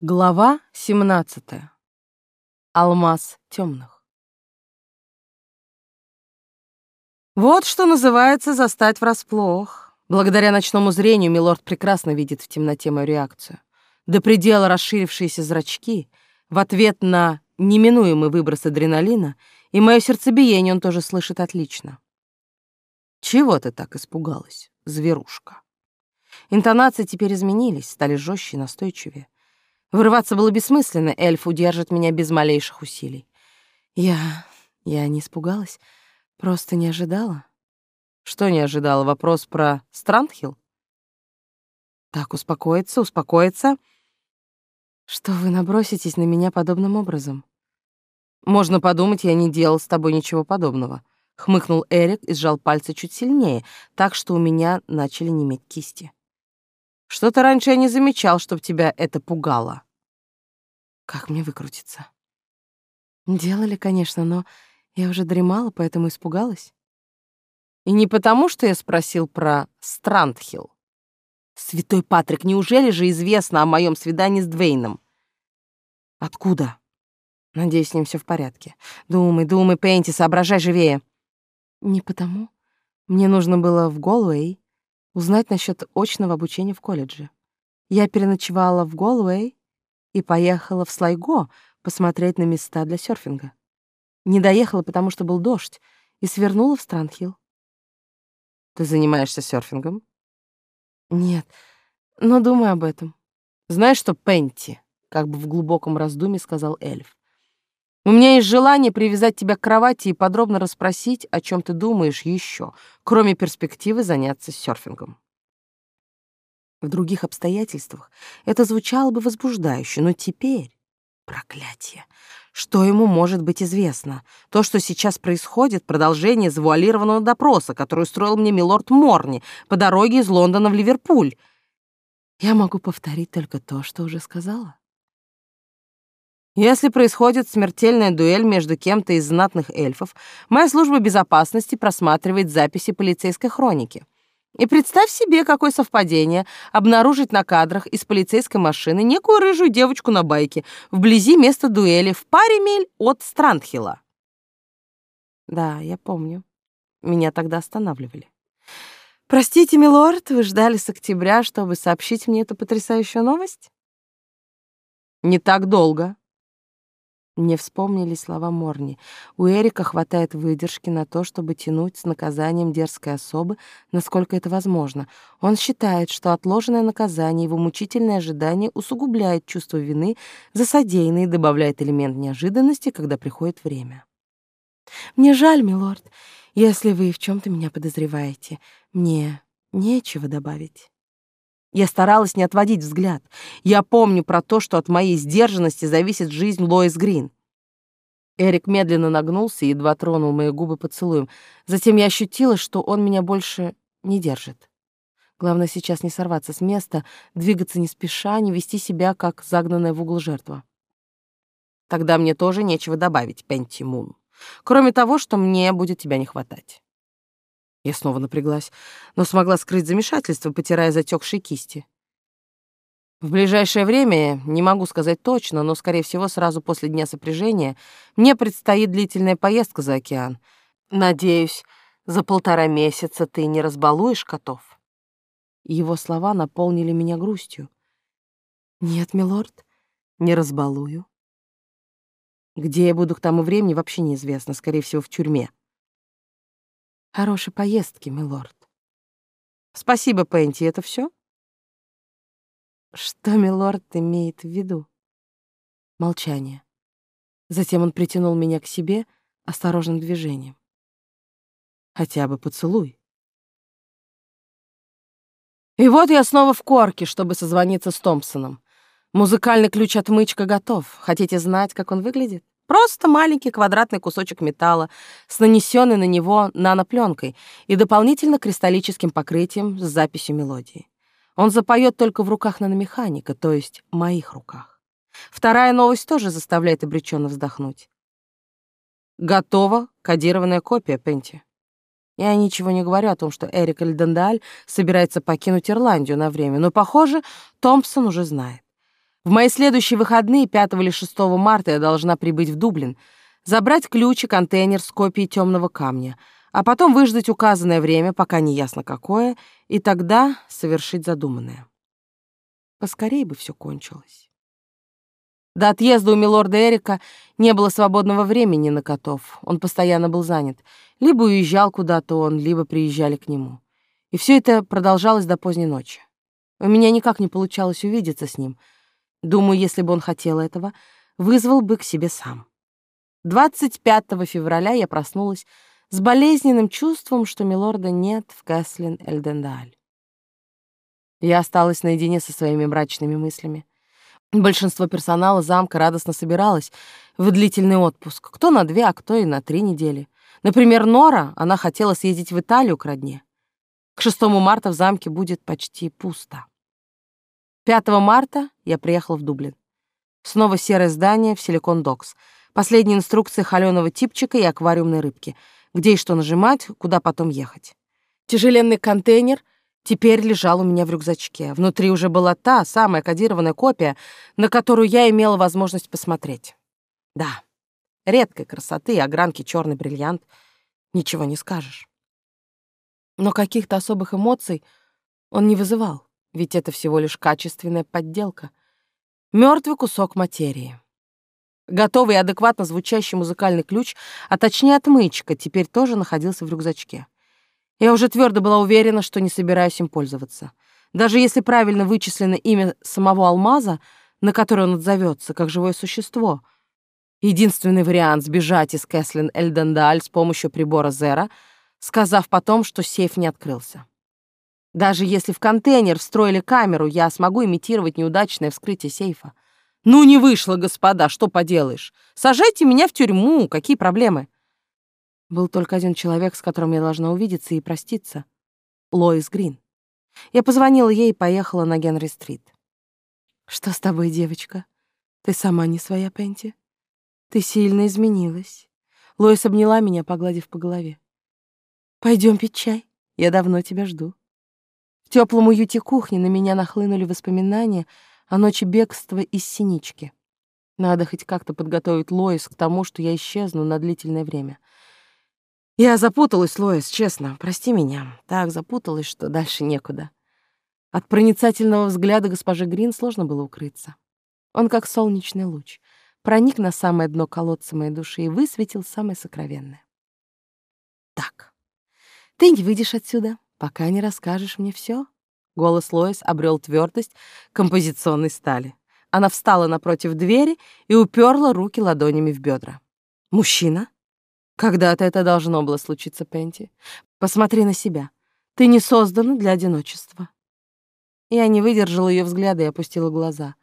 Глава 17. Алмаз темных. Вот что называется застать врасплох. Благодаря ночному зрению милорд прекрасно видит в темноте мою реакцию. До предела расширившиеся зрачки в ответ на неминуемый выброс адреналина, и мое сердцебиение он тоже слышит отлично. Чего ты так испугалась, зверушка? Интонации теперь изменились, стали жестче и настойчивее. Вырываться было бессмысленно, эльф удержит меня без малейших усилий. Я... я не испугалась, просто не ожидала. Что не ожидала? Вопрос про Страндхилл? Так, успокоиться, успокоиться. Что вы наброситесь на меня подобным образом? Можно подумать, я не делал с тобой ничего подобного. Хмыкнул Эрик и сжал пальцы чуть сильнее, так что у меня начали неметь кисти. Что-то раньше я не замечал, чтоб тебя это пугало. Как мне выкрутиться? Делали, конечно, но я уже дремала, поэтому испугалась. И не потому, что я спросил про Страндхилл. Святой Патрик, неужели же известно о моем свидании с Двейном? Откуда? Надеюсь, с ним все в порядке. Думай, думай, Пенти, соображай живее. Не потому. Мне нужно было в Голуэй узнать насчет очного обучения в колледже. Я переночевала в Голуэй и поехала в Слайго посмотреть на места для серфинга. Не доехала, потому что был дождь, и свернула в Странхилл. Ты занимаешься серфингом? Нет, но думаю об этом. Знаешь что, Пенти, как бы в глубоком раздумье сказал эльф. У меня есть желание привязать тебя к кровати и подробно расспросить, о чем ты думаешь еще, кроме перспективы заняться серфингом. В других обстоятельствах это звучало бы возбуждающе, но теперь... Проклятие! Что ему может быть известно? То, что сейчас происходит, продолжение завуалированного допроса, который устроил мне милорд Морни по дороге из Лондона в Ливерпуль. Я могу повторить только то, что уже сказала. Если происходит смертельная дуэль между кем-то из знатных эльфов, моя служба безопасности просматривает записи полицейской хроники. И представь себе, какое совпадение обнаружить на кадрах из полицейской машины некую рыжую девочку на байке вблизи места дуэли в паре миль от Страндхилла. Да, я помню. Меня тогда останавливали. Простите, милорд, вы ждали с октября, чтобы сообщить мне эту потрясающую новость? Не так долго, мне вспомнили слова Морни. У Эрика хватает выдержки на то, чтобы тянуть с наказанием дерзкой особы, насколько это возможно. Он считает, что отложенное наказание, его мучительное ожидание усугубляет чувство вины за содеянное и добавляет элемент неожиданности, когда приходит время. «Мне жаль, милорд, если вы в чем то меня подозреваете. Мне нечего добавить». Я старалась не отводить взгляд. Я помню про то, что от моей сдержанности зависит жизнь Лоис Грин. Эрик медленно нагнулся и едва тронул мои губы поцелуем. Затем я ощутила, что он меня больше не держит. Главное сейчас не сорваться с места, двигаться не спеша, не вести себя, как загнанная в угол жертва. Тогда мне тоже нечего добавить, Пенти Мун. Кроме того, что мне будет тебя не хватать. Я снова напряглась, но смогла скрыть замешательство, потирая затекшие кисти. В ближайшее время, не могу сказать точно, но, скорее всего, сразу после дня сопряжения, мне предстоит длительная поездка за океан. Надеюсь, за полтора месяца ты не разбалуешь котов. Его слова наполнили меня грустью. Нет, милорд, не разбалую. Где я буду к тому времени, вообще неизвестно, скорее всего, в тюрьме. Хорошей поездки, милорд. Спасибо, Пенти, это все? Что милорд имеет в виду? Молчание. Затем он притянул меня к себе осторожным движением. Хотя бы поцелуй. И вот я снова в корке, чтобы созвониться с Томпсоном. Музыкальный ключ-отмычка готов. Хотите знать, как он выглядит? Просто маленький квадратный кусочек металла с нанесенной на него нанопленкой и дополнительно кристаллическим покрытием с записью мелодии. Он запоет только в руках наномеханика, то есть моих руках. Вторая новость тоже заставляет обреченно вздохнуть. Готова кодированная копия Пенти. Я ничего не говорю о том, что Эрик Эльдендаль собирается покинуть Ирландию на время, но, похоже, Томпсон уже знает. В мои следующие выходные, 5 или 6 марта, я должна прибыть в Дублин, забрать ключ и контейнер с копией темного камня, а потом выждать указанное время, пока не ясно какое, и тогда совершить задуманное. Поскорей бы все кончилось. До отъезда у милорда Эрика не было свободного времени на котов. Он постоянно был занят. Либо уезжал куда-то он, либо приезжали к нему. И все это продолжалось до поздней ночи. У меня никак не получалось увидеться с ним. Думаю, если бы он хотел этого, вызвал бы к себе сам. 25 февраля я проснулась с болезненным чувством, что милорда нет в Кэслин-Эльдендаль. Я осталась наедине со своими мрачными мыслями. Большинство персонала замка радостно собиралось в длительный отпуск. Кто на две, а кто и на три недели. Например, Нора, она хотела съездить в Италию к родне. К 6 марта в замке будет почти пусто. 5 марта я приехала в Дублин. Снова серое здание в Силикон Докс. Последние инструкции холёного типчика и аквариумной рыбки. Где и что нажимать, куда потом ехать. Тяжеленный контейнер — теперь лежал у меня в рюкзачке. Внутри уже была та самая кодированная копия, на которую я имела возможность посмотреть. Да, редкой красоты, огранки черный бриллиант. Ничего не скажешь. Но каких-то особых эмоций он не вызывал, ведь это всего лишь качественная подделка. Мертвый кусок материи. Готовый и адекватно звучащий музыкальный ключ, а точнее отмычка, теперь тоже находился в рюкзачке. Я уже твердо была уверена, что не собираюсь им пользоваться. Даже если правильно вычислено имя самого алмаза, на который он отзовется, как живое существо. Единственный вариант — сбежать из Кэслин Эльдендаль с помощью прибора Зера, сказав потом, что сейф не открылся. Даже если в контейнер встроили камеру, я смогу имитировать неудачное вскрытие сейфа. Ну, не вышло, господа, что поделаешь. Сажайте меня в тюрьму, какие проблемы? Был только один человек, с которым я должна увидеться и проститься. Лоис Грин. Я позвонила ей и поехала на Генри-стрит. «Что с тобой, девочка? Ты сама не своя, Пенти? Ты сильно изменилась». Лоис обняла меня, погладив по голове. Пойдем пить чай. Я давно тебя жду». В теплом уюте кухни на меня нахлынули воспоминания о ночи бегства из Синички. Надо хоть как-то подготовить Лоис к тому, что я исчезну на длительное время — я запуталась, Лоис, честно, прости меня. Так запуталась, что дальше некуда. От проницательного взгляда госпожи Грин сложно было укрыться. Он, как солнечный луч, проник на самое дно колодца моей души и высветил самое сокровенное. «Так, ты не выйдешь отсюда, пока не расскажешь мне все. Голос Лоис обрел твердость композиционной стали. Она встала напротив двери и уперла руки ладонями в бедра. «Мужчина?» Когда-то это должно было случиться, Пенти. Посмотри на себя. Ты не создана для одиночества. Я не выдержала ее взгляда и опустила глаза.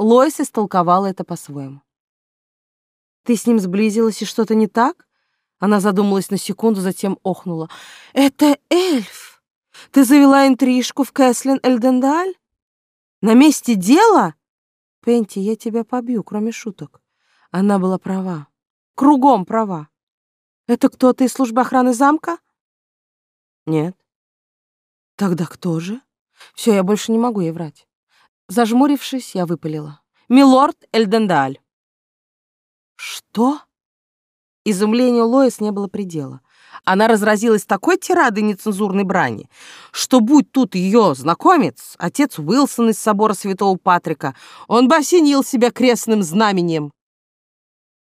Лойс истолковала это по-своему. Ты с ним сблизилась, и что-то не так? Она задумалась на секунду, затем охнула. Это эльф! Ты завела интрижку в Кэслин Эльдендаль? На месте дела? Пенти, я тебя побью, кроме шуток. Она была права. Кругом права. Это кто-то из службы охраны замка? Нет. Тогда кто же? Все, я больше не могу ей врать. Зажмурившись, я выпалила. Милорд Эльдендаль. Что? Изумлению Лоис не было предела. Она разразилась такой тирадой нецензурной брани, что, будь тут ее знакомец, отец Уилсон из собора Святого Патрика, он бы осенил себя крестным знаменем.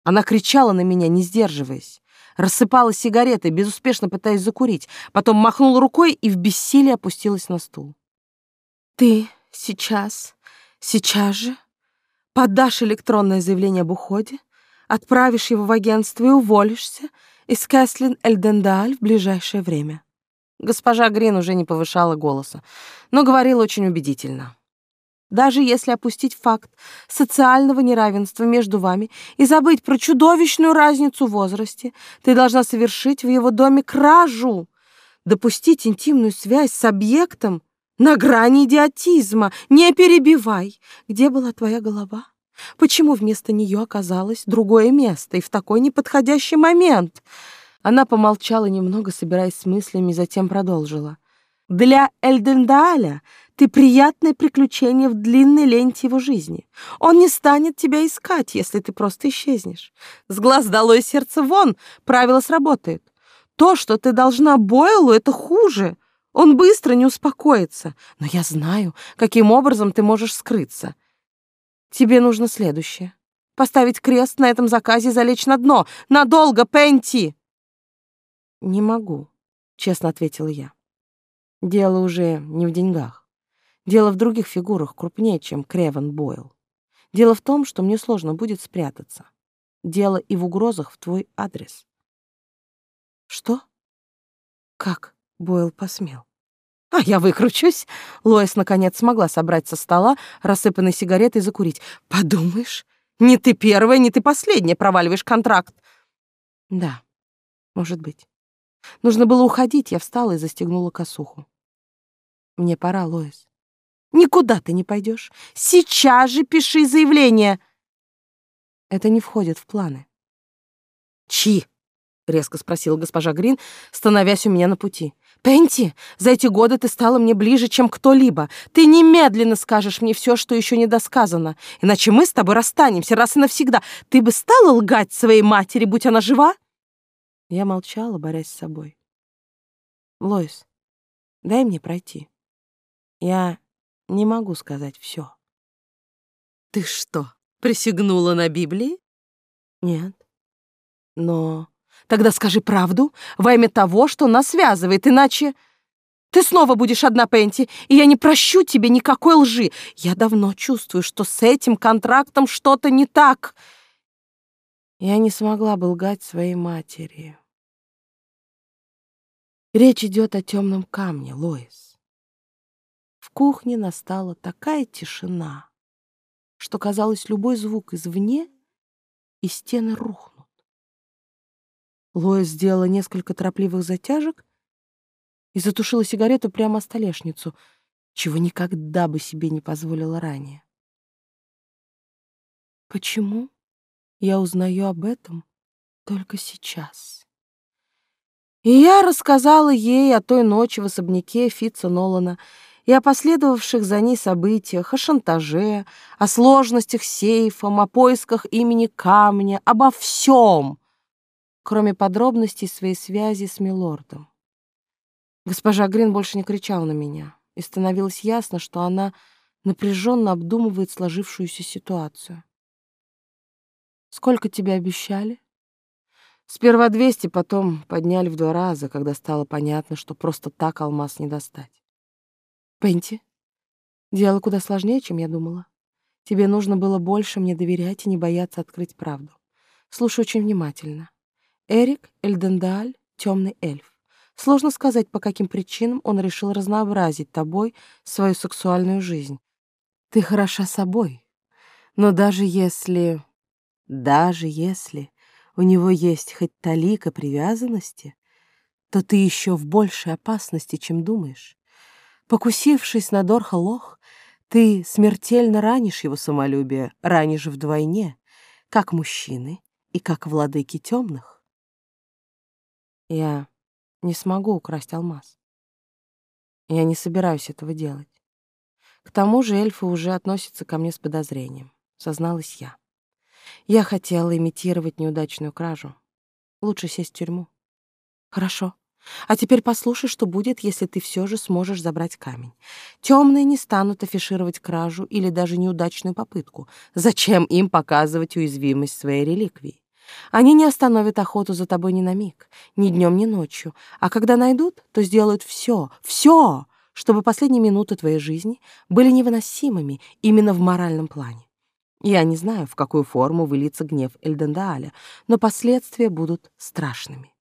Она кричала на меня, не сдерживаясь рассыпала сигареты, безуспешно пытаясь закурить, потом махнула рукой и в бессилии опустилась на стул. «Ты сейчас, сейчас же подашь электронное заявление об уходе, отправишь его в агентство и уволишься из Кэслин Эльдендаль в ближайшее время». Госпожа Грин уже не повышала голоса, но говорила очень убедительно. Даже если опустить факт социального неравенства между вами и забыть про чудовищную разницу в возрасте, ты должна совершить в его доме кражу, допустить интимную связь с объектом на грани идиотизма. Не перебивай. Где была твоя голова? Почему вместо нее оказалось другое место и в такой неподходящий момент? Она помолчала немного, собираясь с мыслями, затем продолжила. Для Эльдендаля Ты приятное приключение в длинной ленте его жизни. Он не станет тебя искать, если ты просто исчезнешь. С глаз долой сердце вон, правило сработает. То, что ты должна Бойлу, это хуже. Он быстро не успокоится. Но я знаю, каким образом ты можешь скрыться. Тебе нужно следующее. Поставить крест на этом заказе и залечь на дно. Надолго, Пенти!» «Не могу», — честно ответила я. «Дело уже не в деньгах. Дело в других фигурах, крупнее, чем Кревен Бойл. Дело в том, что мне сложно будет спрятаться. Дело и в угрозах в твой адрес». «Что? Как Бойл посмел?» «А я выкручусь!» Лоис наконец смогла собрать со стола рассыпанные сигареты и закурить. «Подумаешь, не ты первая, не ты последняя проваливаешь контракт. Да, может быть. Нужно было уходить, я встала и застегнула косуху. Мне пора, Лоис. Никуда ты не пойдешь. Сейчас же пиши заявление. Это не входит в планы. Чи? резко спросила госпожа Грин, становясь у меня на пути. Пенти, за эти годы ты стала мне ближе, чем кто-либо. Ты немедленно скажешь мне все, что еще не досказано, иначе мы с тобой расстанемся раз и навсегда. Ты бы стала лгать своей матери, будь она жива? Я молчала, борясь с собой. Лоис, дай мне пройти. Я не могу сказать все. Ты что, присягнула на Библии? Нет. Но Тогда скажи правду во имя того, что нас связывает, иначе... Ты снова будешь одна, Пенти, и я не прощу тебе никакой лжи. Я давно чувствую, что с этим контрактом что-то не так. Я не смогла бы лгать своей матери. Речь идет о темном камне, Лоис. В кухне настала такая тишина, что, казалось, любой звук извне, и стены рухнут. Лоя сделала несколько торопливых затяжек и затушила сигарету прямо о столешницу, чего никогда бы себе не позволила ранее. Почему я узнаю об этом только сейчас? И я рассказала ей о той ночи в особняке Фитца Нолана и о последовавших за ней событиях, о шантаже, о сложностях с сейфом, о поисках имени камня, обо всем, кроме подробностей своей связи с милордом. Госпожа Грин больше не кричала на меня, и становилось ясно, что она напряженно обдумывает сложившуюся ситуацию. «Сколько тебе обещали?» Сперва двести, потом подняли в два раза, когда стало понятно, что просто так алмаз не достать. Пенти, дело куда сложнее, чем я думала. Тебе нужно было больше мне доверять и не бояться открыть правду. Слушай очень внимательно. Эрик Эльдендаль — темный эльф. Сложно сказать, по каким причинам он решил разнообразить тобой свою сексуальную жизнь. Ты хороша собой, но даже если... Даже если у него есть хоть талика привязанности, то ты еще в большей опасности, чем думаешь. Покусившись на Дорха Лох, ты смертельно ранишь его самолюбие, ранишь вдвойне, как мужчины и как владыки темных. Я не смогу украсть алмаз. Я не собираюсь этого делать. К тому же эльфы уже относятся ко мне с подозрением, созналась я. Я хотела имитировать неудачную кражу. Лучше сесть в тюрьму. Хорошо. А теперь послушай, что будет, если ты все же сможешь забрать камень. Темные не станут афишировать кражу или даже неудачную попытку. Зачем им показывать уязвимость своей реликвии? Они не остановят охоту за тобой ни на миг, ни днем, ни ночью. А когда найдут, то сделают все, все, чтобы последние минуты твоей жизни были невыносимыми именно в моральном плане. Я не знаю, в какую форму выльется гнев Эльдендааля, но последствия будут страшными.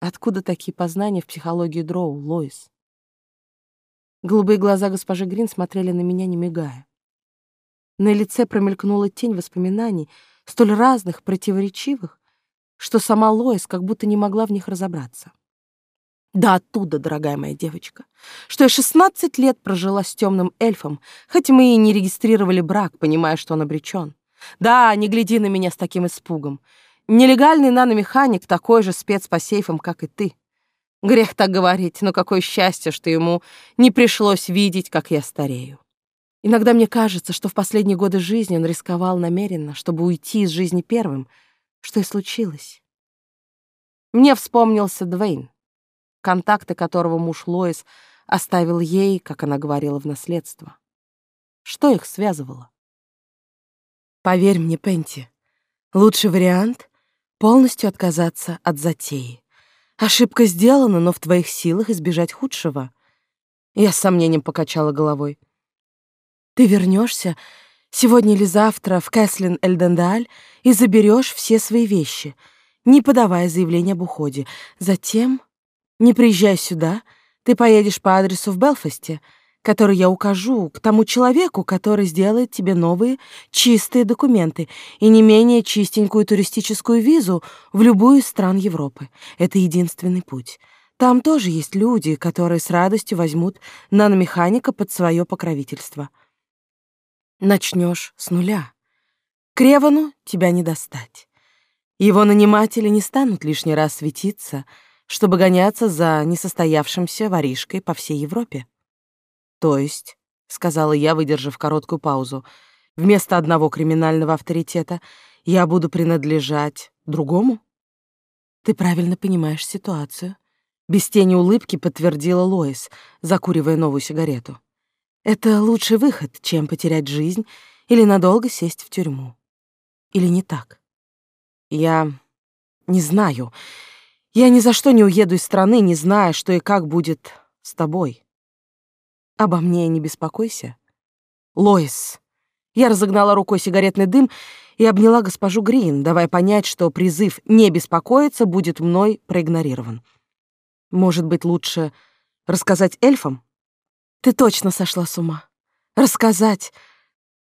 Откуда такие познания в психологии Дроу, Лоис? Голубые глаза госпожи Грин смотрели на меня, не мигая. На лице промелькнула тень воспоминаний, столь разных, противоречивых, что сама Лоис как будто не могла в них разобраться. Да оттуда, дорогая моя девочка, что я 16 лет прожила с темным эльфом, хоть мы и не регистрировали брак, понимая, что он обречен. Да, не гляди на меня с таким испугом. Нелегальный наномеханик такой же спец по сейфам, как и ты. Грех так говорить, но какое счастье, что ему не пришлось видеть, как я старею. Иногда мне кажется, что в последние годы жизни он рисковал намеренно, чтобы уйти из жизни первым, что и случилось. Мне вспомнился Двейн, контакты которого муж Лоис оставил ей, как она говорила, в наследство. Что их связывало? Поверь мне, Пенти, лучший вариант — полностью отказаться от затеи. Ошибка сделана, но в твоих силах избежать худшего. Я с сомнением покачала головой. Ты вернешься сегодня или завтра в Кэслин Эльдендаль и заберешь все свои вещи, не подавая заявление об уходе. Затем, не приезжай сюда, ты поедешь по адресу в Белфасте — который я укажу, к тому человеку, который сделает тебе новые чистые документы и не менее чистенькую туристическую визу в любую из стран Европы. Это единственный путь. Там тоже есть люди, которые с радостью возьмут наномеханика под свое покровительство. Начнешь с нуля. Кревану тебя не достать. Его наниматели не станут лишний раз светиться, чтобы гоняться за несостоявшимся воришкой по всей Европе. То есть, сказала я, выдержав короткую паузу, вместо одного криминального авторитета я буду принадлежать другому? Ты правильно понимаешь ситуацию. Без тени улыбки подтвердила Лоис, закуривая новую сигарету. Это лучший выход, чем потерять жизнь или надолго сесть в тюрьму. Или не так? Я не знаю. Я ни за что не уеду из страны, не зная, что и как будет с тобой. Обо мне не беспокойся. Лоис. Я разогнала рукой сигаретный дым и обняла госпожу Грин, давая понять, что призыв не беспокоиться будет мной проигнорирован. Может быть, лучше рассказать эльфам? Ты точно сошла с ума. Рассказать,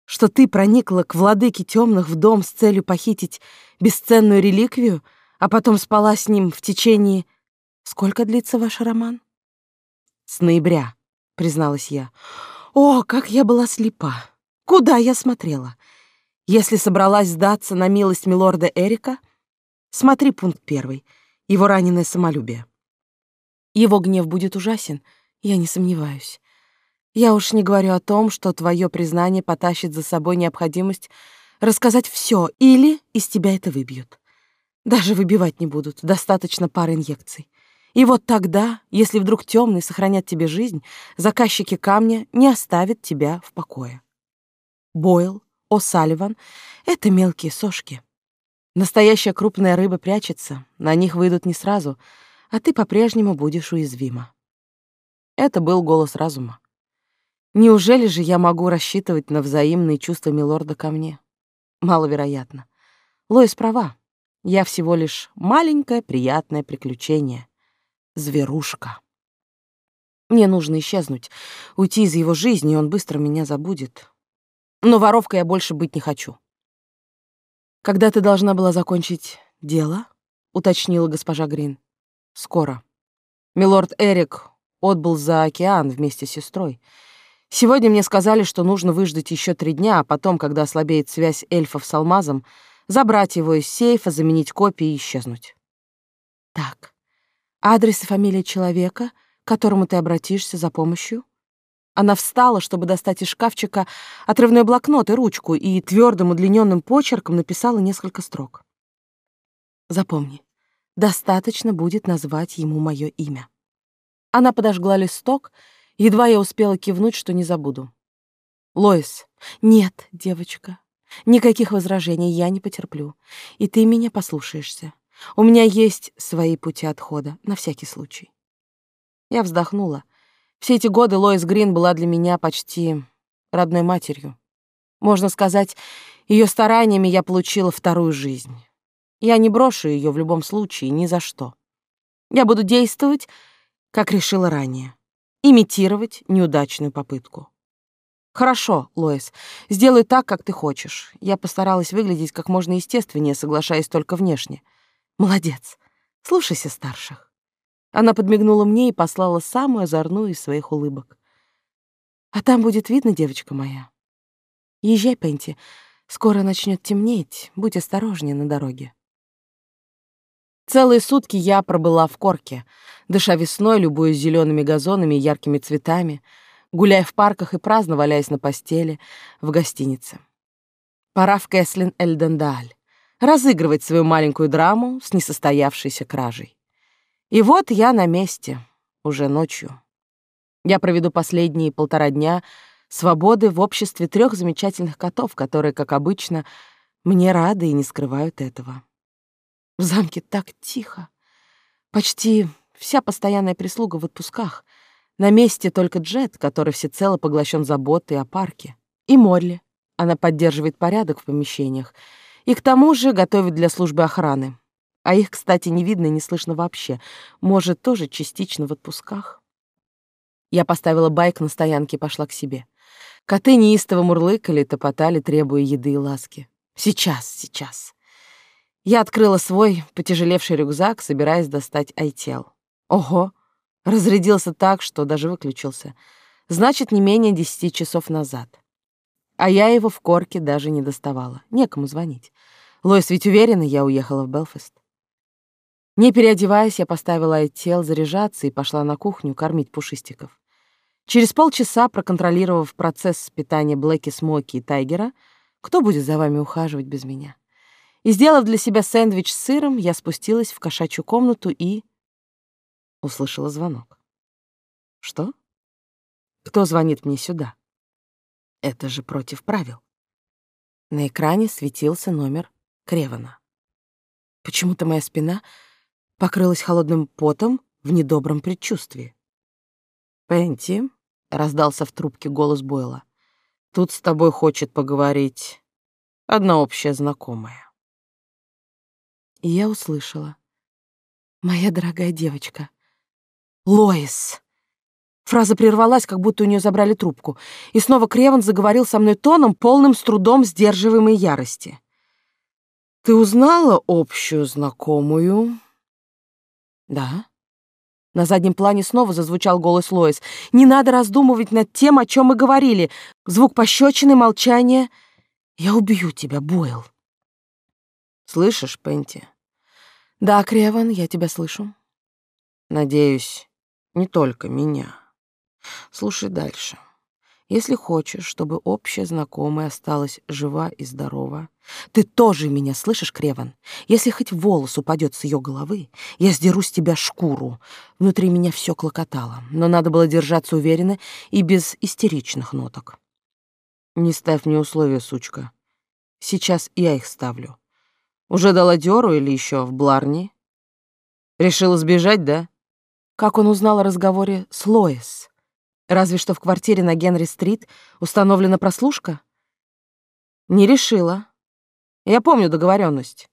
что ты проникла к владыке темных в дом с целью похитить бесценную реликвию, а потом спала с ним в течение... Сколько длится ваш роман? С ноября — призналась я. «О, как я была слепа! Куда я смотрела? Если собралась сдаться на милость милорда Эрика, смотри пункт первый — его раненое самолюбие. Его гнев будет ужасен, я не сомневаюсь. Я уж не говорю о том, что твое признание потащит за собой необходимость рассказать все, или из тебя это выбьют. Даже выбивать не будут, достаточно пары инъекций. И вот тогда, если вдруг темный сохранят тебе жизнь, заказчики камня не оставят тебя в покое. Бойл, О'Салливан — это мелкие сошки. Настоящая крупная рыба прячется, на них выйдут не сразу, а ты по-прежнему будешь уязвима. Это был голос разума. Неужели же я могу рассчитывать на взаимные чувства милорда ко мне? Маловероятно. Лоис права. Я всего лишь маленькое приятное приключение зверушка. Мне нужно исчезнуть, уйти из его жизни, и он быстро меня забудет. Но воровкой я больше быть не хочу. Когда ты должна была закончить дело? уточнила госпожа Грин. Скоро. Милорд Эрик отбыл за океан вместе с сестрой. Сегодня мне сказали, что нужно выждать еще три дня, а потом, когда ослабеет связь эльфов с алмазом, забрать его из сейфа, заменить копии и исчезнуть. Так, Адрес и фамилия человека, к которому ты обратишься за помощью? Она встала, чтобы достать из шкафчика отрывной блокнот и ручку, и твердым удлиненным почерком написала несколько строк. Запомни, достаточно будет назвать ему мое имя. Она подожгла листок, едва я успела кивнуть, что не забуду. Лоис, нет, девочка, никаких возражений я не потерплю, и ты меня послушаешься. У меня есть свои пути отхода, на всякий случай. Я вздохнула. Все эти годы Лоис Грин была для меня почти родной матерью. Можно сказать, ее стараниями я получила вторую жизнь. Я не брошу ее в любом случае, ни за что. Я буду действовать, как решила ранее. Имитировать неудачную попытку. Хорошо, Лоис, сделай так, как ты хочешь. Я постаралась выглядеть как можно естественнее, соглашаясь только внешне — Молодец. Слушайся старших. Она подмигнула мне и послала самую озорную из своих улыбок. А там будет видно, девочка моя. Езжай, Пенти. Скоро начнет темнеть. Будь осторожнее на дороге. Целые сутки я пробыла в корке, дыша весной, любуясь зелеными газонами и яркими цветами, гуляя в парках и праздно валяясь на постели в гостинице. Пора в Кэслин Эльдендаль разыгрывать свою маленькую драму с несостоявшейся кражей. И вот я на месте, уже ночью. Я проведу последние полтора дня свободы в обществе трех замечательных котов, которые, как обычно, мне рады и не скрывают этого. В замке так тихо. Почти вся постоянная прислуга в отпусках. На месте только Джет, который всецело поглощен заботой о парке. И Молли. Она поддерживает порядок в помещениях. И к тому же готовит для службы охраны. А их, кстати, не видно и не слышно вообще. Может, тоже частично в отпусках. Я поставила байк на стоянке и пошла к себе. Коты неистово мурлыкали, топотали, требуя еды и ласки. Сейчас, сейчас. Я открыла свой потяжелевший рюкзак, собираясь достать айтел. Ого, разрядился так, что даже выключился. Значит, не менее десяти часов назад. А я его в корке даже не доставала. Некому звонить. Лоис ведь уверена, я уехала в Белфаст. Не переодеваясь, я поставила айтел заряжаться и пошла на кухню кормить пушистиков. Через полчаса, проконтролировав процесс питания Блэки, Смоки и Тайгера, кто будет за вами ухаживать без меня? И, сделав для себя сэндвич с сыром, я спустилась в кошачью комнату и... Услышала звонок. Что? Кто звонит мне сюда? Это же против правил. На экране светился номер Кревана. Почему-то моя спина покрылась холодным потом в недобром предчувствии. «Пенти», — раздался в трубке голос Бойла, — «тут с тобой хочет поговорить одна общая знакомая». И я услышала. «Моя дорогая девочка. Лоис!» Фраза прервалась, как будто у нее забрали трубку, и снова Креван заговорил со мной тоном, полным с трудом сдерживаемой ярости. «Ты узнала общую знакомую?» «Да», на заднем плане снова зазвучал голос Лоис. «Не надо раздумывать над тем, о чем мы говорили. Звук пощечины, молчание. Я убью тебя, Бойл». «Слышишь, Пенти?» «Да, Креван, я тебя слышу». «Надеюсь, не только меня. Слушай дальше. Если хочешь, чтобы общая знакомая осталась жива и здорова, ты тоже меня слышишь, Креван? Если хоть волос упадет с ее головы, я сдеру с тебя шкуру. Внутри меня все клокотало, но надо было держаться уверенно и без истеричных ноток. Не ставь мне условия, сучка. Сейчас я их ставлю. Уже дала дёру или еще в Бларни? Решила сбежать, да? Как он узнал о разговоре с Лоис? Разве что в квартире на Генри-стрит установлена прослушка? Не решила. Я помню договоренность.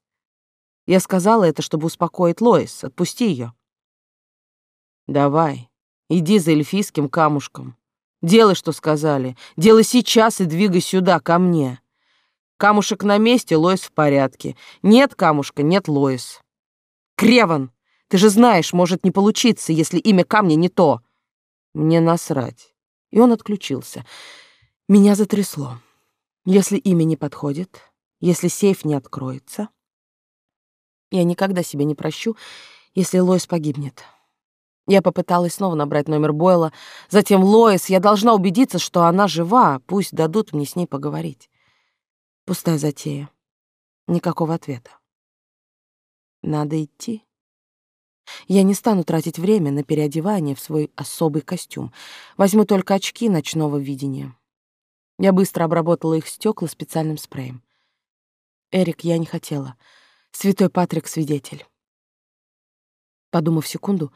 Я сказала это, чтобы успокоить Лоис. Отпусти ее. Давай, иди за эльфийским камушком. Делай, что сказали. Делай сейчас и двигай сюда, ко мне. Камушек на месте, Лоис в порядке. Нет камушка, нет Лоис. Креван, ты же знаешь, может не получиться, если имя камня не то. Мне насрать. И он отключился. Меня затрясло. Если имя не подходит, если сейф не откроется, я никогда себе не прощу, если Лоис погибнет. Я попыталась снова набрать номер Бойла, затем Лоис. Я должна убедиться, что она жива, пусть дадут мне с ней поговорить. Пустая затея. Никакого ответа. Надо идти. Я не стану тратить время на переодевание в свой особый костюм. Возьму только очки ночного видения. Я быстро обработала их стекла специальным спреем. Эрик, я не хотела. Святой Патрик — свидетель. Подумав секунду,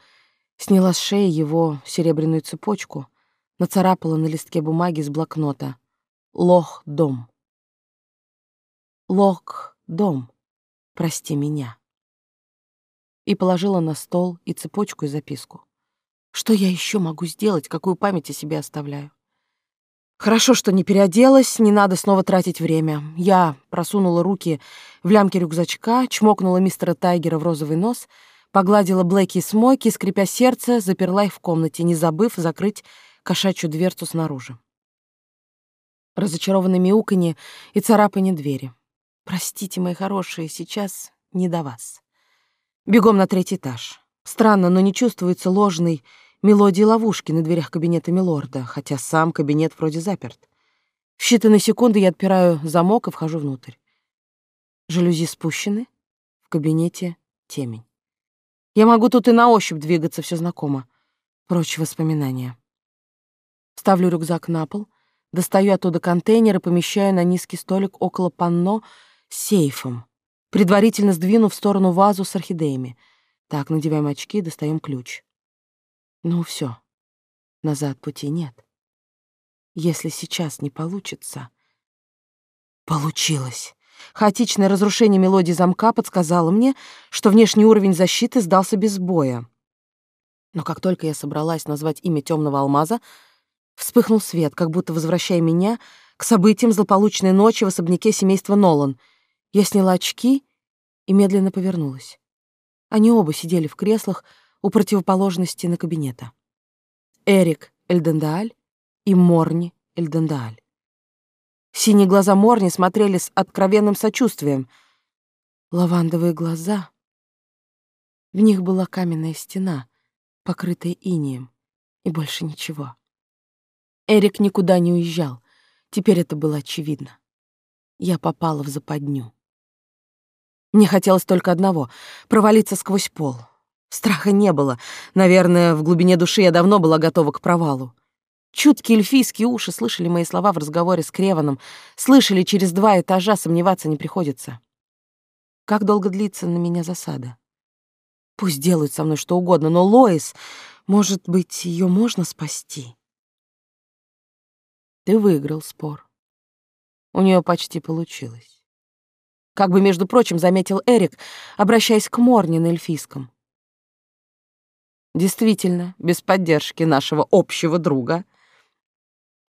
сняла с шеи его серебряную цепочку, нацарапала на листке бумаги с блокнота «Лох-дом». «Лох-дом, прости меня» и положила на стол и цепочку, и записку. Что я еще могу сделать, какую память о себе оставляю? Хорошо, что не переоделась, не надо снова тратить время. Я просунула руки в лямки рюкзачка, чмокнула мистера Тайгера в розовый нос, погладила Блэки и Смоки, скрипя сердце, заперла их в комнате, не забыв закрыть кошачью дверцу снаружи. Разочарованное мяуканье и царапание двери. «Простите, мои хорошие, сейчас не до вас». Бегом на третий этаж. Странно, но не чувствуется ложной мелодии ловушки на дверях кабинета Милорда, хотя сам кабинет вроде заперт. В считанные секунды я отпираю замок и вхожу внутрь. Жалюзи спущены, в кабинете темень. Я могу тут и на ощупь двигаться, все знакомо. Прочь воспоминания. Ставлю рюкзак на пол, достаю оттуда контейнер и помещаю на низкий столик около панно сейфом, предварительно сдвинув в сторону вазу с орхидеями. Так, надеваем очки, достаем ключ. Ну все, назад пути нет. Если сейчас не получится... Получилось. Хаотичное разрушение мелодии замка подсказало мне, что внешний уровень защиты сдался без боя. Но как только я собралась назвать имя темного алмаза, вспыхнул свет, как будто возвращая меня к событиям злополучной ночи в особняке семейства Нолан. Я сняла очки и медленно повернулась. Они оба сидели в креслах у противоположной стены кабинета. Эрик Эльдендааль и Морни Эльдендааль. Синие глаза Морни смотрели с откровенным сочувствием. Лавандовые глаза... В них была каменная стена, покрытая инеем, и больше ничего. Эрик никуда не уезжал. Теперь это было очевидно. Я попала в западню. Мне хотелось только одного — провалиться сквозь пол. Страха не было. Наверное, в глубине души я давно была готова к провалу. Чуткие эльфийские уши слышали мои слова в разговоре с Креваном, слышали через два этажа, сомневаться не приходится. Как долго длится на меня засада? Пусть делают со мной что угодно, но Лоис, может быть, ее можно спасти? Ты выиграл спор. У нее почти получилось. Как бы, между прочим, заметил Эрик, обращаясь к Морне на эльфийском. Действительно, без поддержки нашего общего друга —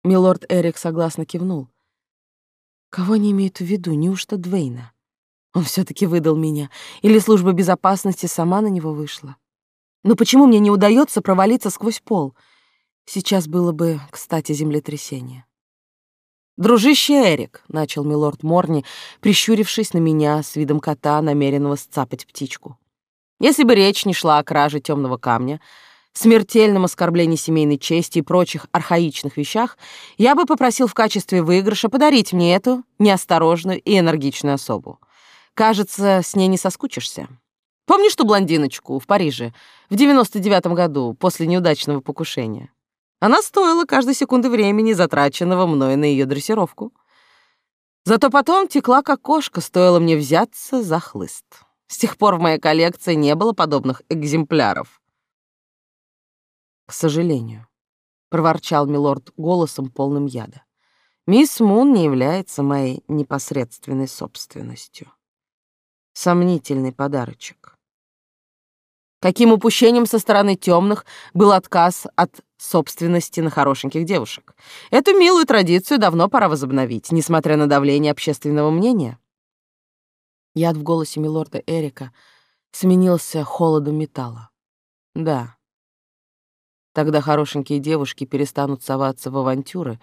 Милорд Эрик согласно кивнул. Кого они имеют в виду? Неужто Двейна? Он все таки выдал меня. Или служба безопасности сама на него вышла? Но почему мне не удается провалиться сквозь пол? Сейчас было бы, кстати, землетрясение. «Дружище Эрик», — начал милорд Морни, прищурившись на меня с видом кота, намеренного сцапать птичку. «Если бы речь не шла о краже темного камня, смертельном оскорблении семейной чести и прочих архаичных вещах, я бы попросил в качестве выигрыша подарить мне эту неосторожную и энергичную особу. Кажется, с ней не соскучишься. Помнишь ту блондиночку в Париже в 99-м году после неудачного покушения? Она стоила каждой секунды времени, затраченного мной на ее дрессировку. Зато потом текла как кошка, стоило мне взяться за хлыст. С тех пор в моей коллекции не было подобных экземпляров. «К сожалению», — проворчал милорд голосом, полным яда. «Мисс Мун не является моей непосредственной собственностью. Сомнительный подарочек». Каким упущением со стороны темных был отказ от собственности на хорошеньких девушек. Эту милую традицию давно пора возобновить, несмотря на давление общественного мнения. Яд в голосе милорда Эрика сменился холодом металла. Да, Тогда хорошенькие девушки перестанут соваться в авантюры,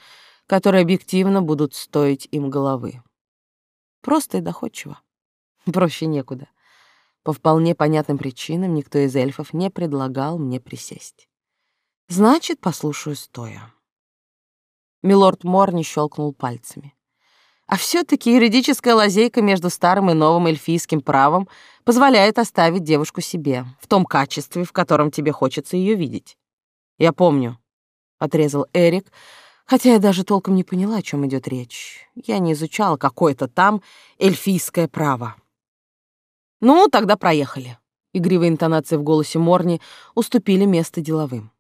которые объективно будут стоить им головы. Просто и доходчиво. Проще некуда. По вполне понятным причинам никто из эльфов не предлагал мне присесть. Значит, послушаю стоя. Милорд Морни щелкнул пальцами. А все таки юридическая лазейка между старым и новым эльфийским правом позволяет оставить девушку себе, в том качестве, в котором тебе хочется ее видеть. «Я помню», — отрезал Эрик, хотя я даже толком не поняла, о чем идет речь. Я не изучала какое-то там эльфийское право. «Ну, тогда проехали». Игривые интонации в голосе Морни уступили место деловым.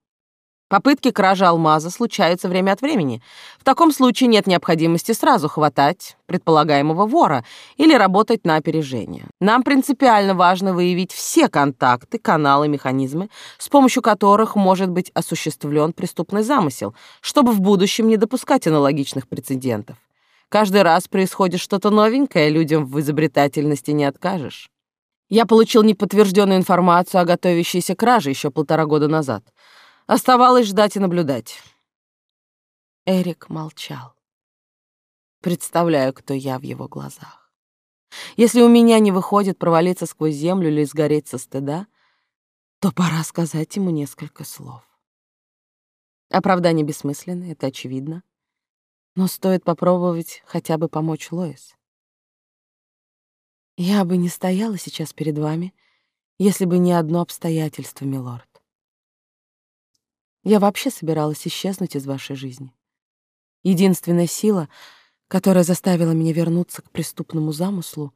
Попытки кражи алмаза случаются время от времени. В таком случае нет необходимости сразу хватать предполагаемого вора или работать на опережение. Нам принципиально важно выявить все контакты, каналы, механизмы, с помощью которых может быть осуществлен преступный замысел, чтобы в будущем не допускать аналогичных прецедентов. Каждый раз происходит что-то новенькое, людям в изобретательности не откажешь. Я получил неподтвержденную информацию о готовящейся краже еще полтора года назад. Оставалось ждать и наблюдать. Эрик молчал. Представляю, кто я в его глазах. Если у меня не выходит провалиться сквозь землю или сгореть со стыда, то пора сказать ему несколько слов. Оправдание бессмысленное, это очевидно. Но стоит попробовать хотя бы помочь Лоис. Я бы не стояла сейчас перед вами, если бы не одно обстоятельство, милорд. Я вообще собиралась исчезнуть из вашей жизни. Единственная сила, которая заставила меня вернуться к преступному замыслу,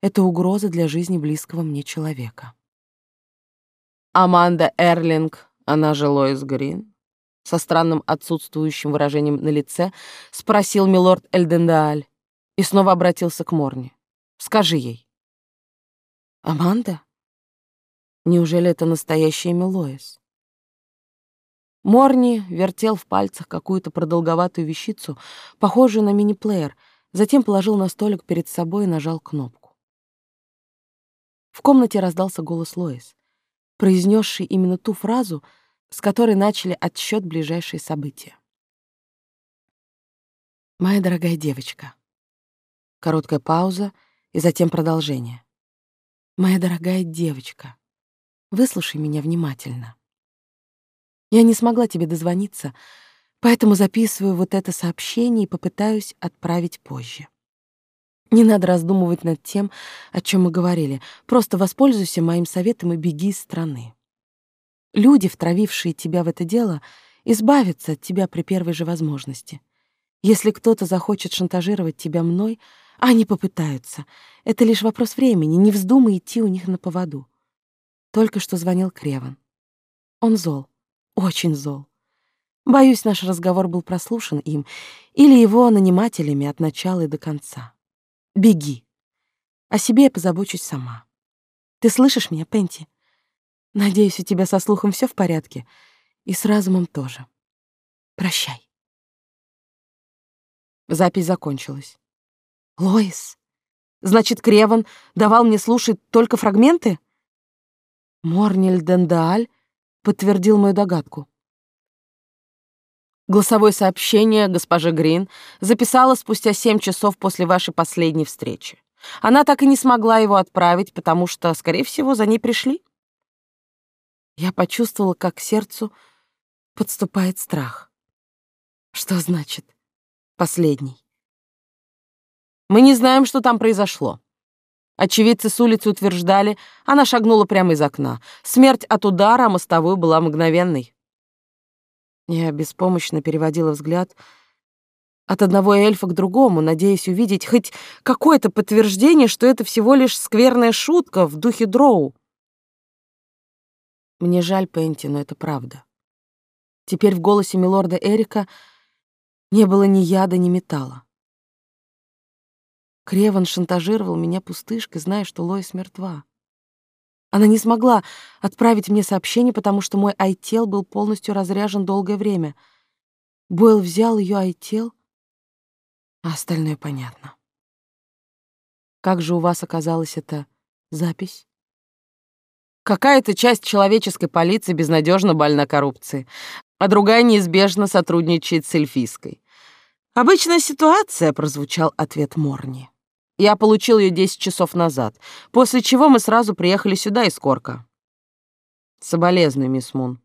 это угроза для жизни близкого мне человека. Аманда Эрлинг, она же Лоис Грин, со странным отсутствующим выражением на лице, спросил милорд Эльдендааль и снова обратился к Морне. «Скажи ей». «Аманда? Неужели это настоящая Милоис?» Морни вертел в пальцах какую-то продолговатую вещицу, похожую на мини-плеер, затем положил на столик перед собой и нажал кнопку. В комнате раздался голос Лоис, произнесший именно ту фразу, с которой начали отсчет ближайшие события. «Моя дорогая девочка». Короткая пауза и затем продолжение. «Моя дорогая девочка, выслушай меня внимательно. Я не смогла тебе дозвониться, поэтому записываю вот это сообщение и попытаюсь отправить позже. Не надо раздумывать над тем, о чем мы говорили. Просто воспользуйся моим советом и беги из страны. Люди, втравившие тебя в это дело, избавятся от тебя при первой же возможности. Если кто-то захочет шантажировать тебя мной, они попытаются. Это лишь вопрос времени, не вздумай идти у них на поводу. Только что звонил Креван. Он зол. Очень зол. Боюсь, наш разговор был прослушан им или его нанимателями от начала и до конца. Беги. О себе я позабочусь сама. Ты слышишь меня, Пенти? Надеюсь, у тебя со слухом все в порядке, и с разумом тоже. Прощай. Запись закончилась. Лоис, значит, Креван давал мне слушать только фрагменты? Морнель Дендааль подтвердил мою догадку. Голосовое сообщение госпожа Грин записала спустя семь часов после вашей последней встречи. Она так и не смогла его отправить, потому что, скорее всего, за ней пришли. Я почувствовала, как к сердцу подступает страх. Что значит «последний»? Мы не знаем, что там произошло. Очевидцы с улицы утверждали, она шагнула прямо из окна. Смерть от удара о мостовую была мгновенной. Я беспомощно переводила взгляд от одного эльфа к другому, надеясь увидеть хоть какое-то подтверждение, что это всего лишь скверная шутка в духе дроу. Мне жаль Пенти, но это правда. Теперь в голосе милорда Эрика не было ни яда, ни металла. Креван шантажировал меня пустышкой, зная, что Лоис мертва. Она не смогла отправить мне сообщение, потому что мой айтел был полностью разряжен долгое время. Бойл взял ее айтел, а остальное понятно. Как же у вас оказалась эта запись? Какая-то часть человеческой полиции безнадежно больна коррупцией, а другая неизбежно сотрудничает с эльфийской. «Обычная ситуация», — прозвучал ответ Морни. Я получил ее 10 часов назад, после чего мы сразу приехали сюда из Корка. Соболезную, мисс Мун.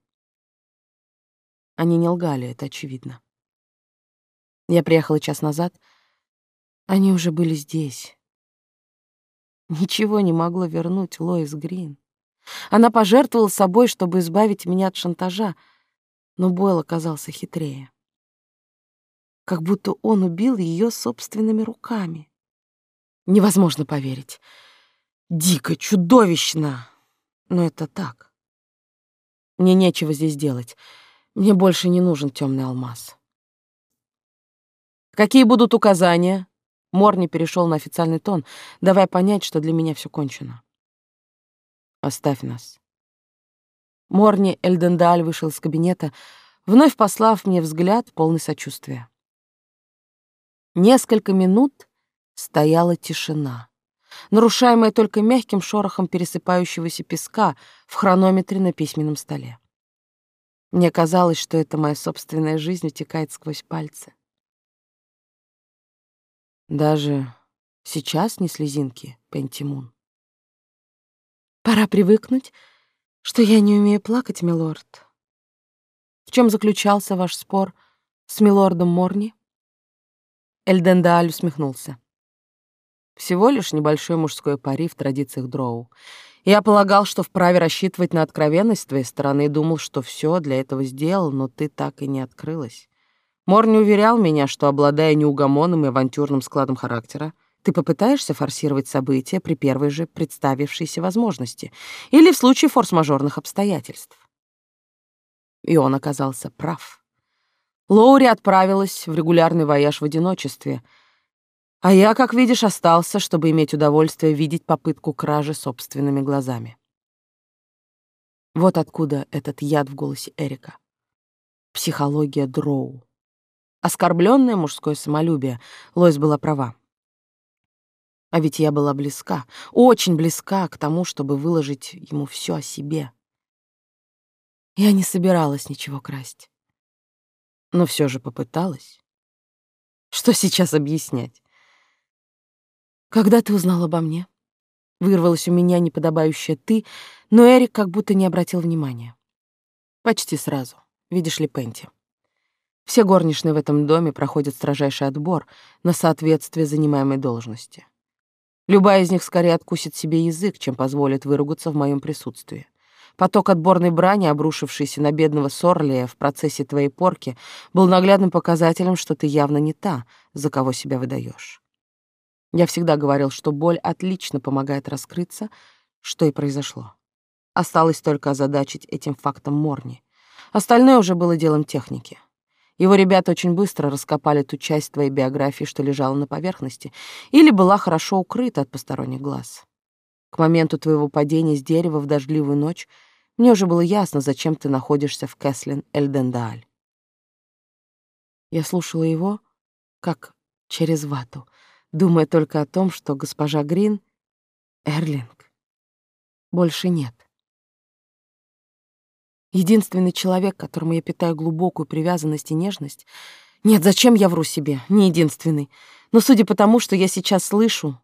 Они не лгали, это очевидно. Я приехала час назад. Они уже были здесь. Ничего не могло вернуть Лоис Грин. Она пожертвовала собой, чтобы избавить меня от шантажа, но Бойл оказался хитрее. Как будто он убил ее собственными руками. Невозможно поверить. Дико, чудовищно. Но это так. Мне нечего здесь делать. Мне больше не нужен темный алмаз. Какие будут указания? Морни перешел на официальный тон, давая понять, что для меня все кончено. Оставь нас. Морни Эльдендаль вышел из кабинета, вновь послав мне взгляд, полный сочувствия. Несколько минут Стояла тишина, нарушаемая только мягким шорохом пересыпающегося песка в хронометре на письменном столе. Мне казалось, что это моя собственная жизнь утекает сквозь пальцы. Даже Сейчас не слезинки, Пентимун. Пора привыкнуть, что я не умею плакать, милорд. В чем заключался ваш спор с милордом Морни? Эльдендааль усмехнулся. Всего лишь небольшой мужской пари в традициях дроу. Я полагал, что вправе рассчитывать на откровенность твоей стороны и думал, что все для этого сделал, но ты так и не открылась. Морни уверял меня, что, обладая неугомонным и авантюрным складом характера, ты попытаешься форсировать события при первой же представившейся возможности или в случае форс-мажорных обстоятельств. И он оказался прав. Лоури отправилась в регулярный вояж в одиночестве — а я, как видишь, остался, чтобы иметь удовольствие видеть попытку кражи собственными глазами. Вот откуда этот яд в голосе Эрика. Психология дроу. Оскорбленное мужское самолюбие. Лойс была права. А ведь я была близка, очень близка к тому, чтобы выложить ему все о себе. Я не собиралась ничего красть. Но все же попыталась. Что сейчас объяснять? «Когда ты узнал обо мне?» Вырвалось у меня неподобающее «ты», но Эрик как будто не обратил внимания. Почти сразу. Видишь ли, Пенти. Все горничные в этом доме проходят строжайший отбор на соответствие занимаемой должности. Любая из них скорее откусит себе язык, чем позволит выругаться в моем присутствии. Поток отборной брани, обрушившийся на бедного Сорлия в процессе твоей порки, был наглядным показателем, что ты явно не та, за кого себя выдаешь. Я всегда говорил, что боль отлично помогает раскрыться, что и произошло. Осталось только озадачить этим фактом Морни. Остальное уже было делом техники. Его ребята очень быстро раскопали ту часть твоей биографии, что лежала на поверхности, или была хорошо укрыта от посторонних глаз. К моменту твоего падения с дерева в дождливую ночь мне уже было ясно, зачем ты находишься в Кэслин Эльдендааль. Я слушала его, как через вату — думая только о том, что госпожа Грин — Эрлинг. Больше нет. Единственный человек, которому я питаю глубокую привязанность и нежность — нет, зачем я вру себе? Не единственный. Но судя по тому, что я сейчас слышу,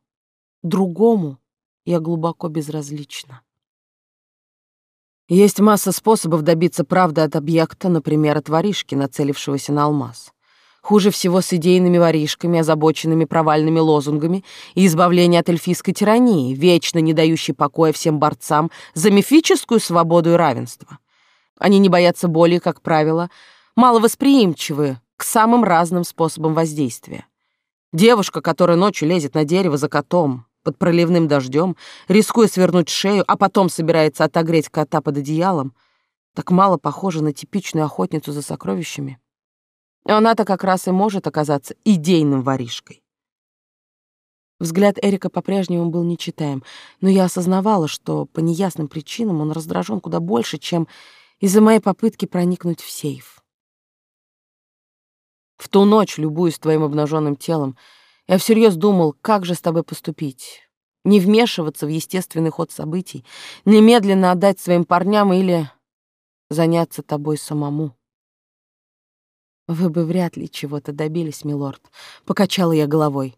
другому я глубоко безразлична. Есть масса способов добиться правды от объекта, например, от воришки, нацелившегося на алмаз. Хуже всего с идейными воришками, озабоченными провальными лозунгами и избавление от эльфийской тирании, вечно не дающей покоя всем борцам за мифическую свободу и равенство. Они не боятся боли, как правило, маловосприимчивы к самым разным способам воздействия. Девушка, которая ночью лезет на дерево за котом, под проливным дождем, рискуя свернуть шею, а потом собирается отогреть кота под одеялом, так мало похожа на типичную охотницу за сокровищами. Она-то как раз и может оказаться идейным воришкой. Взгляд Эрика по-прежнему был нечитаем, но я осознавала, что по неясным причинам он раздражен куда больше, чем из-за моей попытки проникнуть в сейф. В ту ночь, любуясь твоим обнаженным телом, я всерьез думал, как же с тобой поступить. Не вмешиваться в естественный ход событий, немедленно отдать своим парням или заняться тобой самому. «Вы бы вряд ли чего-то добились, милорд», — покачала я головой.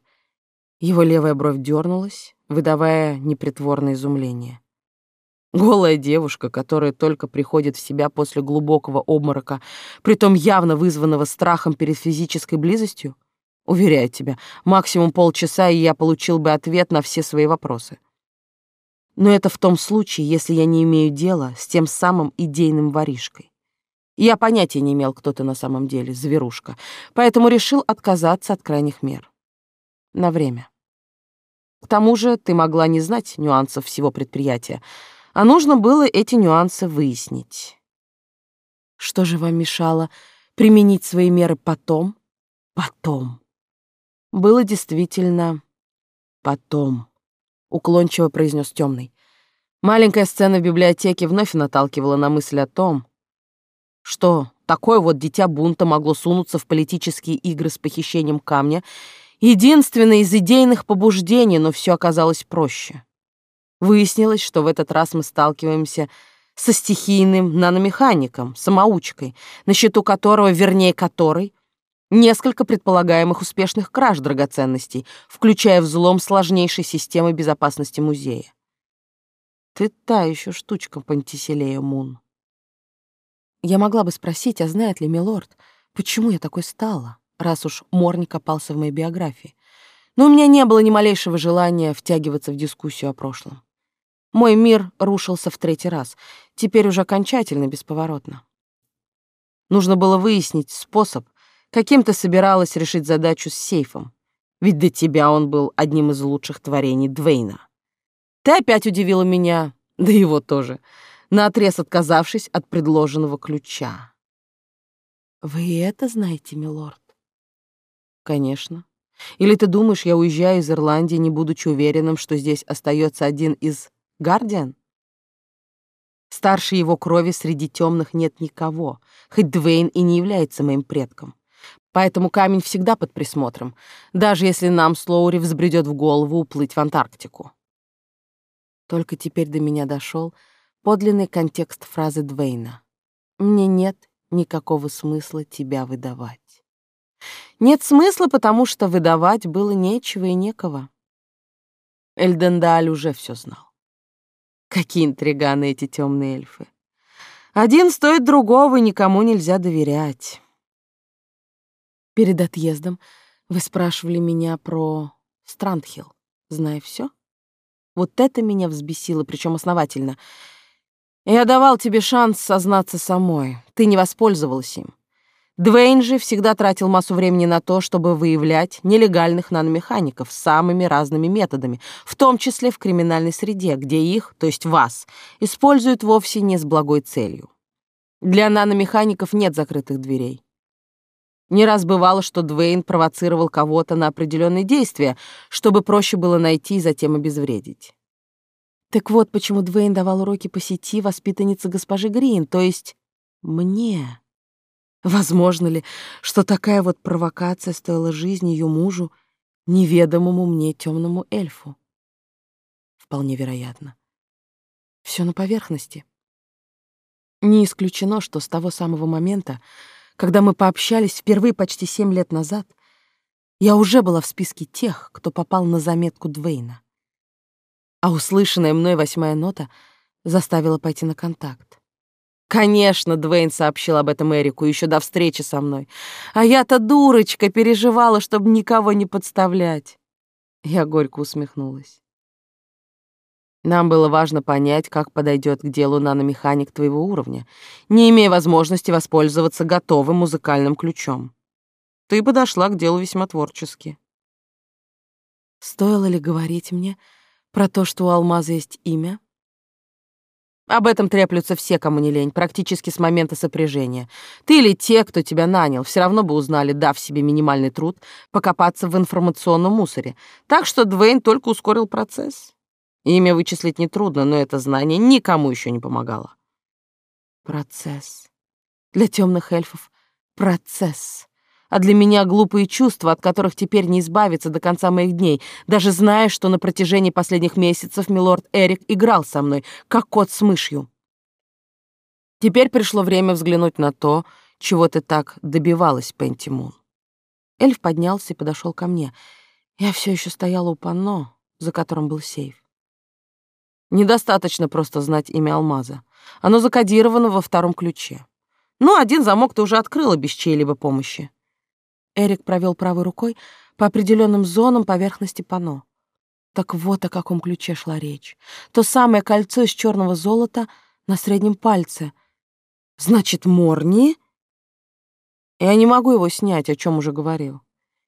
Его левая бровь дернулась, выдавая непритворное изумление. Голая девушка, которая только приходит в себя после глубокого обморока, притом явно вызванного страхом перед физической близостью? Уверяю тебя, максимум полчаса, и я получил бы ответ на все свои вопросы. Но это в том случае, если я не имею дела с тем самым идейным воришкой. Я понятия не имел, кто ты на самом деле, зверушка, поэтому решил отказаться от крайних мер. На время. К тому же ты могла не знать нюансов всего предприятия, а нужно было эти нюансы выяснить. Что же вам мешало применить свои меры потом? Потом. Было действительно потом, уклончиво произнес темный. Маленькая сцена в библиотеке вновь наталкивала на мысль о том, что такое вот дитя бунта могло сунуться в политические игры с похищением камня, единственное из идейных побуждений, но все оказалось проще. Выяснилось, что в этот раз мы сталкиваемся со стихийным наномехаником, самоучкой, на счету которого, вернее которой, несколько предполагаемых успешных краж драгоценностей, включая взлом сложнейшей системы безопасности музея. Ты та еще штучка, Пантиселея Мун. Я могла бы спросить, а знает ли милорд, почему я такой стала, раз уж Мор не копался в моей биографии. Но у меня не было ни малейшего желания втягиваться в дискуссию о прошлом. Мой мир рушился в третий раз, теперь уже окончательно, бесповоротно. Нужно было выяснить способ, каким ты собиралась решить задачу с сейфом. Ведь до тебя он был одним из лучших творений Двейна. Ты опять удивила меня, да его тоже, наотрез отказавшись от предложенного ключа. Вы это знаете, милорд? Конечно. Или ты думаешь, я уезжаю из Ирландии, не будучи уверенным, что здесь остается один из Гардиан? Старше его крови среди темных нет никого, хоть Двейн и не является моим предком. Поэтому камень всегда под присмотром, даже если нам с Лоури взбредет в голову уплыть в Антарктику. Только теперь до меня дошел подлинный контекст фразы Двейна. «Мне нет никакого смысла тебя выдавать». Нет смысла, потому что выдавать было нечего и некого. Эльдендаль уже все знал. Какие интриганы эти темные эльфы. Один стоит другого, и никому нельзя доверять. Перед отъездом вы спрашивали меня про Страндхилл. Зная все? Вот это меня взбесило, причем основательно. Я давал тебе шанс сознаться самой. Ты не воспользовалась им. Двейн же всегда тратил массу времени на то, чтобы выявлять нелегальных наномехаников самыми разными методами, в том числе в криминальной среде, где их, то есть вас, используют вовсе не с благой целью. Для наномехаников нет закрытых дверей. Не раз бывало, что Двейн провоцировал кого-то на определенные действия, чтобы проще было найти и затем обезвредить. Так вот, почему Двейн давал уроки по сети воспитаннице госпожи Грин, то есть мне. Возможно ли, что такая вот провокация стоила жизни ее мужу, неведомому мне темному эльфу? Вполне вероятно. Все на поверхности. Не исключено, что с того самого момента, когда мы пообщались впервые почти семь лет назад, я уже была в списке тех, кто попал на заметку Двейна. А услышанная мной восьмая нота заставила пойти на контакт. Конечно, Двейн сообщил об этом Эрику еще до встречи со мной. А я-то дурочка переживала, чтобы никого не подставлять. Я горько усмехнулась. Нам было важно понять, как подойдет к делу наномеханик твоего уровня, не имея возможности воспользоваться готовым музыкальным ключом. Ты подошла к делу весьма творчески. Стоило ли говорить мне про то, что у Алмаза есть имя? Об этом треплются все, кому не лень, практически с момента сопряжения. Ты или те, кто тебя нанял, все равно бы узнали, дав себе минимальный труд, покопаться в информационном мусоре. Так что Двейн только ускорил процесс. Имя вычислить нетрудно, но это знание никому еще не помогало. Процесс. Для темных эльфов — процесс а для меня глупые чувства, от которых теперь не избавиться до конца моих дней, даже зная, что на протяжении последних месяцев милорд Эрик играл со мной, как кот с мышью. Теперь пришло время взглянуть на то, чего ты так добивалась, Пентимун. Эльф поднялся и подошел ко мне. Я все еще стояла у панно, за которым был сейф. Недостаточно просто знать имя алмаза. Оно закодировано во втором ключе. Ну, один замок ты уже открыла без чьей-либо помощи. Эрик провел правой рукой по определенным зонам поверхности панно. Так вот о каком ключе шла речь. То самое кольцо из черного золота на среднем пальце. Значит, Морни? Я не могу его снять, о чем уже говорил.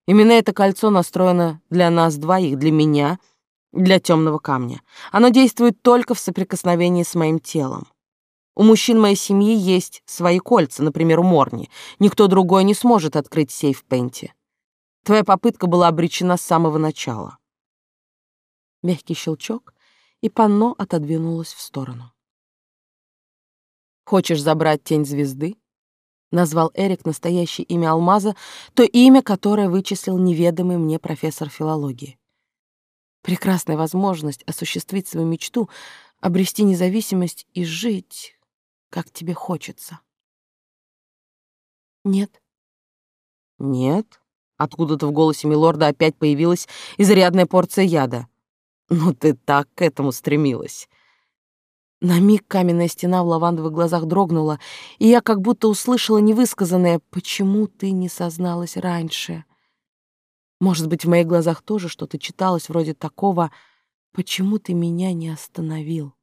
Именно это кольцо настроено для нас двоих, для меня, для темного камня. Оно действует только в соприкосновении с моим телом. У мужчин моей семьи есть свои кольца, например, у Морни. Никто другой не сможет открыть сейф Пенти. Твоя попытка была обречена с самого начала. Мягкий щелчок, и панно отодвинулось в сторону. «Хочешь забрать тень звезды?» Назвал Эрик настоящее имя Алмаза, то имя, которое вычислил неведомый мне профессор филологии. Прекрасная возможность осуществить свою мечту, обрести независимость и жить, как тебе хочется. Нет. Нет. Откуда-то в голосе милорда опять появилась изрядная порция яда. Ну ты так к этому стремилась. На миг каменная стена в лавандовых глазах дрогнула, и я как будто услышала невысказанное «Почему ты не созналась раньше?» Может быть, в моих глазах тоже что-то читалось вроде такого «Почему ты меня не остановил?»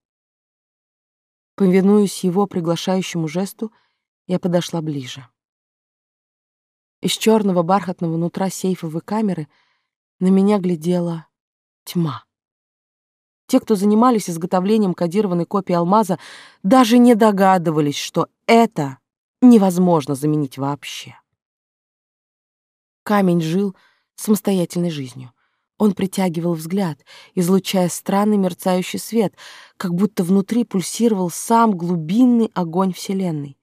Повинуясь его приглашающему жесту, я подошла ближе. Из черного бархатного нутра сейфовой камеры на меня глядела тьма. Те, кто занимались изготовлением кодированной копии алмаза, даже не догадывались, что это невозможно заменить вообще. Камень жил самостоятельной жизнью. Он притягивал взгляд, излучая странный мерцающий свет, как будто внутри пульсировал сам глубинный огонь Вселенной.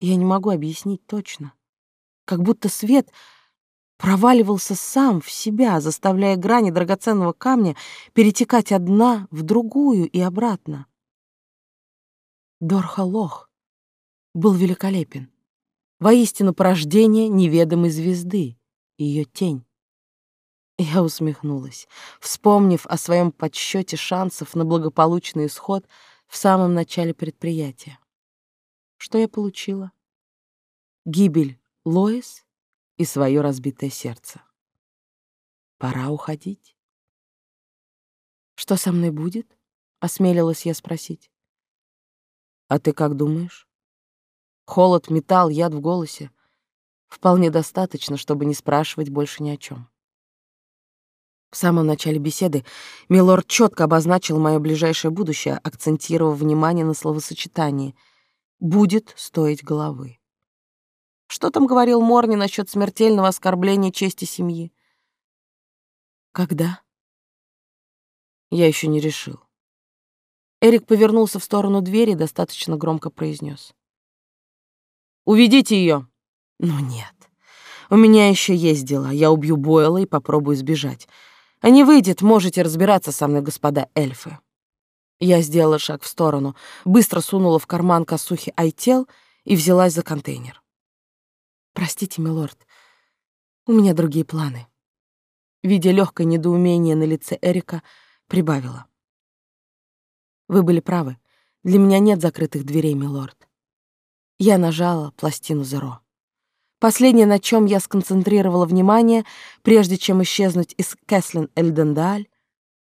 Я не могу объяснить точно. Как будто свет проваливался сам в себя, заставляя грани драгоценного камня перетекать одна в другую и обратно. Дорхалох был великолепен. Воистину порождение неведомой звезды, ее тень. Я усмехнулась, вспомнив о своем подсчете шансов на благополучный исход в самом начале предприятия. Что я получила? Гибель Лоис и свое разбитое сердце. Пора уходить. «Что со мной будет?» — осмелилась я спросить. «А ты как думаешь?» Холод, металл, яд в голосе. Вполне достаточно, чтобы не спрашивать больше ни о чем. В самом начале беседы Милорд четко обозначил мое ближайшее будущее, акцентировав внимание на словосочетании «будет стоить головы». Что там говорил Морни насчет смертельного оскорбления чести семьи? Когда? Я еще не решил. Эрик повернулся в сторону двери и достаточно громко произнес. «Уведите ее!» «Ну нет. У меня еще есть дела. Я убью Бойла и попробую сбежать. А не выйдет, можете разбираться со мной, господа эльфы». Я сделала шаг в сторону, быстро сунула в карман косухи Айтел и взялась за контейнер. Простите, милорд, у меня другие планы. Видя легкое недоумение на лице Эрика, прибавила. Вы были правы. Для меня нет закрытых дверей, милорд. Я нажала пластину Зеро. Последнее, на чем я сконцентрировала внимание, прежде чем исчезнуть из Кэслин Эльдендаль,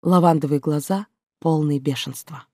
лавандовые глаза, полные бешенства.